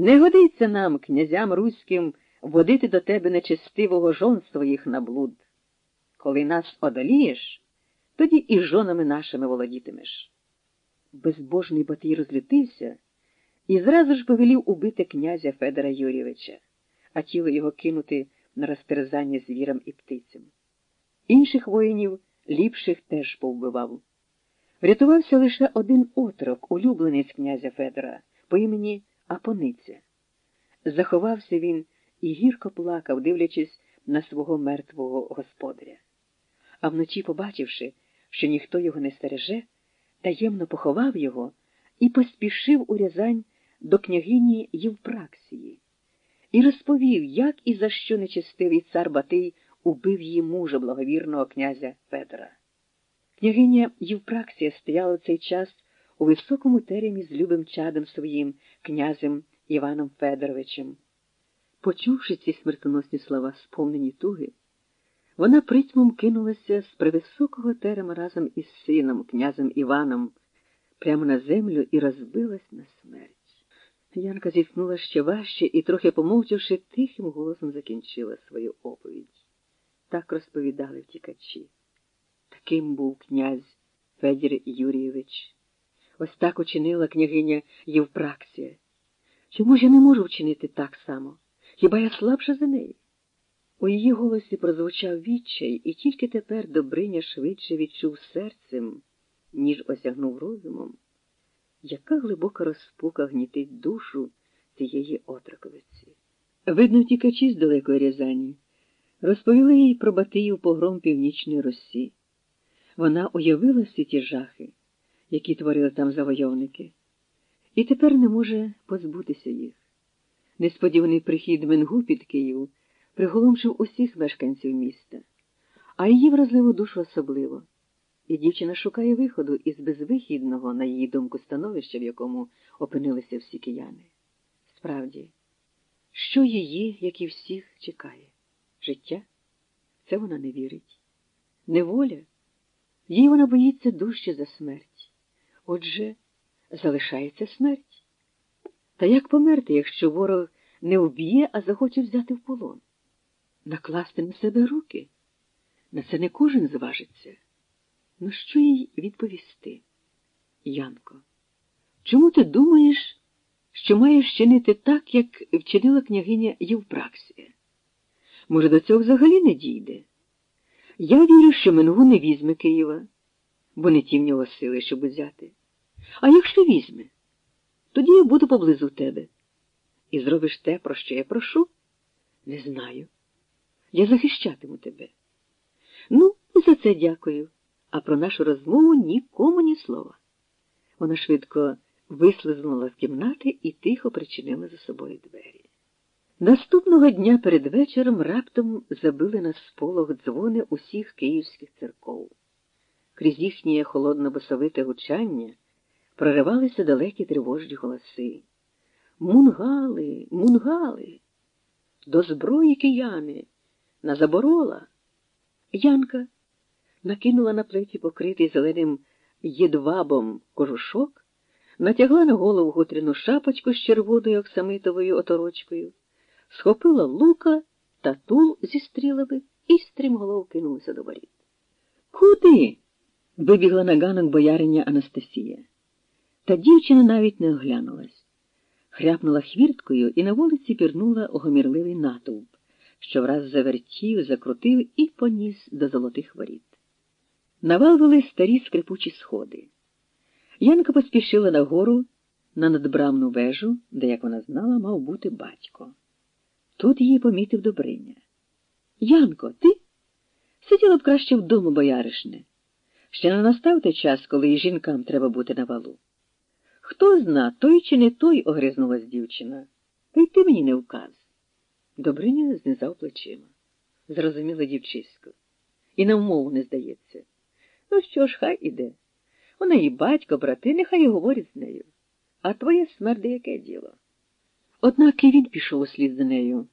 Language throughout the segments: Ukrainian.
Не годиться нам, князям руським, водити до тебе нечестивого жон своїх на блуд. Коли нас одолієш, тоді і жонами нашими володітимеш. Безбожний Батий розлютився і зразу ж повелів убити князя Федора Юрійовича, а тіло його кинути на розтерзання звірам і птицям. Інших воїнів ліпших теж повбивав. Врятувався лише один отрок, улюбленець князя Федора, по імені Апониця. Заховався він і гірко плакав, дивлячись на свого мертвого господаря. А вночі, побачивши, що ніхто його не стереже, таємно поховав його і поспішив у Рязань до княгині Євпраксії і розповів, як і за що нечестивий цар Батий убив її мужа благовірного князя Федора. Княгиня Євпраксія стояла в цей час у високому теремі з любим чадом своїм, князем Іваном Федоровичем. Почувши ці смертоносні слова, сповнені туги, вона притьмом кинулася з привисокого терема разом із сином, князем Іваном, прямо на землю і розбилась на смерть. Янка зітхнула ще важче і, трохи помовчавши, тихим голосом закінчила свою оповідь. Так розповідали втікачі. Таким був князь Федір Юрійович. Ось так учинила княгиня Євпраксія. Чому ж я не можу вчинити так само? Хіба я слабша за неї? У її голосі прозвучав відчай, і тільки тепер Добриня швидше відчув серцем, ніж осягнув розумом, яка глибока розпука гнітить душу цієї отроковиці. Видно, втікачі з далекої Рязані розповіли їй про Батиїв погром північної Росії. Вона уявила всі ті жахи, які творили там завойовники, і тепер не може позбутися їх. Несподіваний прихід Менгу під Київ приголомшив усіх мешканців міста, а її вразливу душу особливо. І дівчина шукає виходу із безвихідного, на її думку, становища, в якому опинилися всі кияни. Справді, що її, як і всіх, чекає? Життя? Це вона не вірить. Неволя? Їй вона боїться дужче за смерть. Отже, залишається смерть. Та як померти, якщо ворог не вб'є, а захоче взяти в полон? Накласти на себе руки? На це не кожен зважиться. Ну, що їй відповісти? Янко, чому ти думаєш, що маєш чинити так, як вчинила княгиня Євпраксія? Може, до цього взагалі не дійде? Я вірю, що Менгу не візьме Києва, бо не ті в нього сили, щоб взяти. А якщо візьме, тоді я буду поблизу тебе. І зробиш те, про що я прошу? Не знаю. Я захищатиму тебе. Ну, за це дякую. А про нашу розмову нікому ні слова. Вона швидко вислизнула з кімнати і тихо причинила за собою двері. Наступного дня перед вечором раптом забили на сполох дзвони усіх київських церков. Крізь їхнє холодно босовите гучання проривалися далекі тривожні голоси. Мунгали, мунгали, до зброї кияни, на заборола. Янка накинула на плечі покритий зеленим єдвабом кожушок, натягла на голову гутряну шапочку з червоною оксамитовою оторочкою, схопила лука та тул зі стрілами і стрімголов кинулася до воріт. Куди? вибігла на ганок бояриня Анастасія. Та дівчина навіть не оглянулась. Хряпнула хвірткою і на вулиці пірнула огомірливий натовп, що враз завертів, закрутив і поніс до золотих воріт. Навалвали старі скрипучі сходи. Янка поспішила нагору на надбрамну вежу, де, як вона знала, мав бути батько. Тут її помітив Добриня. Янко, ти? Сиділа б краще вдома, бояришне. Ще не настав той час, коли і жінкам треба бути на валу. Хто зна, той чи не той, огризнулась дівчина. Та й ти мені не вказ. Добриня знизав плечима. Зрозуміла дівчисько. І на вмову не здається. Ну що ж, хай іде. У неї батько, брати, нехай і говорять з нею. А твоє смерде яке діло? Однак і він пішов услід за нею.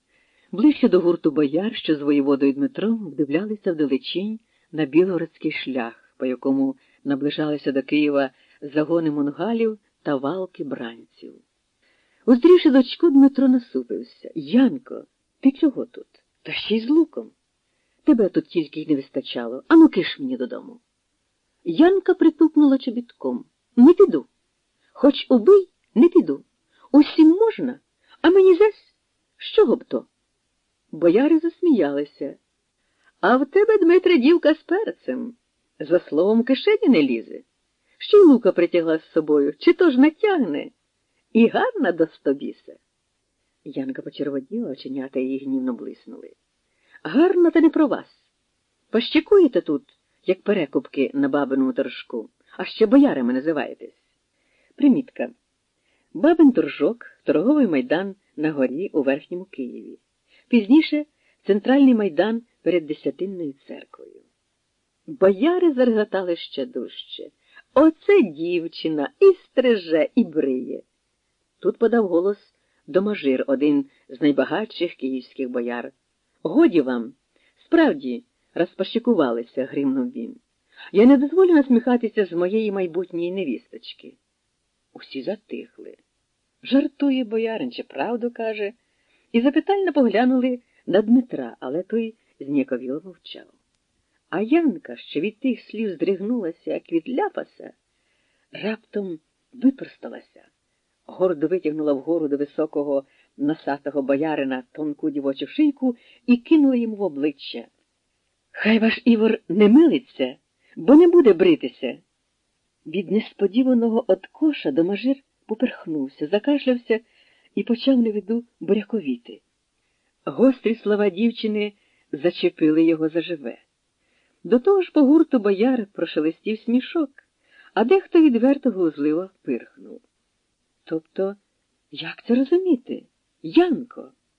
Ближче до гурту бояр, що з воєводою Дмитром вдивлялися вдалечінь на білгородський шлях, по якому наближалися до Києва загони мунгалів та валки бранців. Уздрівши дочку, Дмитро насупився. Янко, ти чого тут? Та ще й з луком. Тебе тут тільки й не вистачало, а ну киш мені додому. Янка притупнула чобітком. Не піду. Хоч убий, не піду. Усім можна, а мені зась? З чого б то? Бояри засміялися. А в тебе, Дмитре, дівка з перцем. За словом кишені не лізе. Ще й лука притягла з собою, чи то ж натягне? І гарна до стобіса. Янка почерводіла, оченята її гнівно блиснули. Гарно, та не про вас. Пощекуєте тут, як перекупки на бабиному торжку, а ще боярами називаєтесь. Примітка. Бабин торжок, торговий майдан на горі у Верхньому Києві. Пізніше центральний майдан перед Десятинною церквою. Бояри зареготали ще дужче. Оце дівчина і стриже, і бриє. Тут подав голос Домажир, один з найбагатших київських бояр. Годі вам, справді, розпощикувалися, гримнув він. Я не дозволю насміхатися з моєї майбутньої невісточки. Усі затихли. Жартує боярин, чи правду каже, і запитально поглянули на Дмитра, але той зніяковіло мовчав. А Янка, що від тих слів здригнулася, як від ляпаса, раптом випросталася, гордо витягнула вгору до високого носатого боярина тонку дівочу шийку і кинула йому в обличчя. Хай ваш Івор не милиться, бо не буде бритися. Від несподіваного откоша домажир поперхнувся, закашлявся і почав на виду буряковіти. Гострі слова дівчини зачепили його заживе. До того ж по гурту бояр прошелестів смішок, а дехто відверто глузливо пирхнув. Тобто, як це розуміти? Янко,